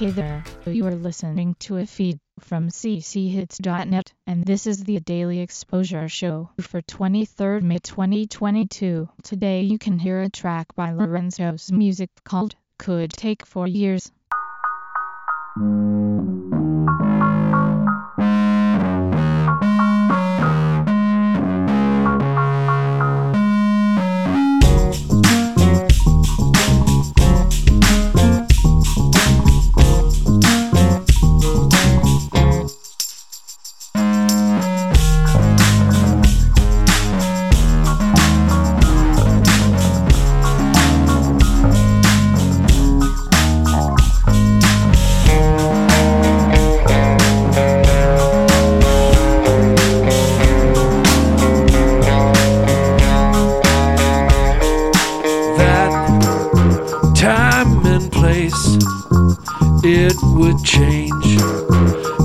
Hey there, you are listening to a feed from cchits.net, and this is the Daily Exposure Show for 23rd May 2022. Today you can hear a track by Lorenzo's music called Could Take Four Years. It would change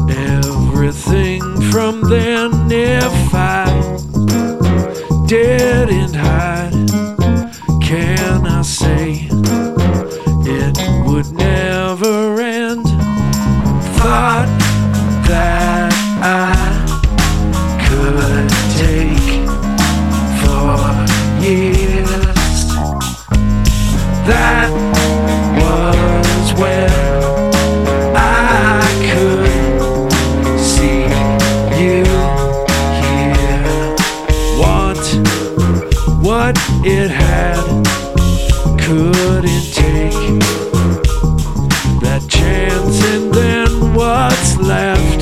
everything from then. If what it had, couldn't take that chance, and then what's left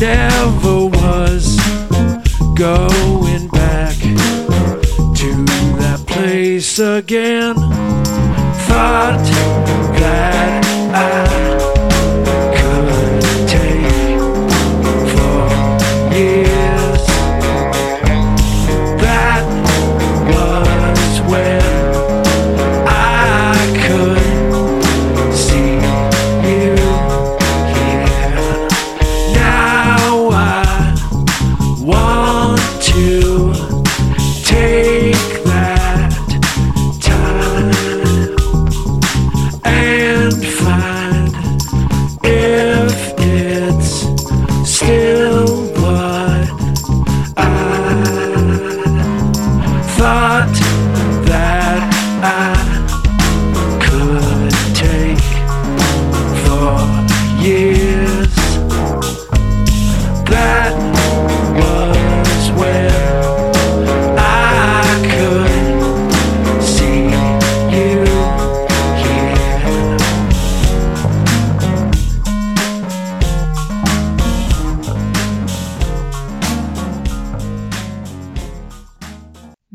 never was going back to that place again. Thought that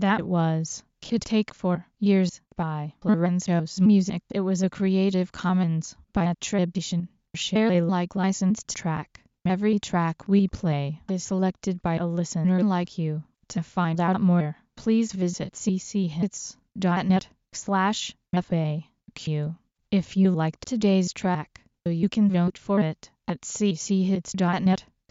That was Could Take Four Years by Lorenzo's Music. It was a Creative Commons by attribution, share Alike licensed track. Every track we play is selected by a listener like you. To find out more, please visit cchits.net slash FAQ. If you liked today's track, you can vote for it at cchits.net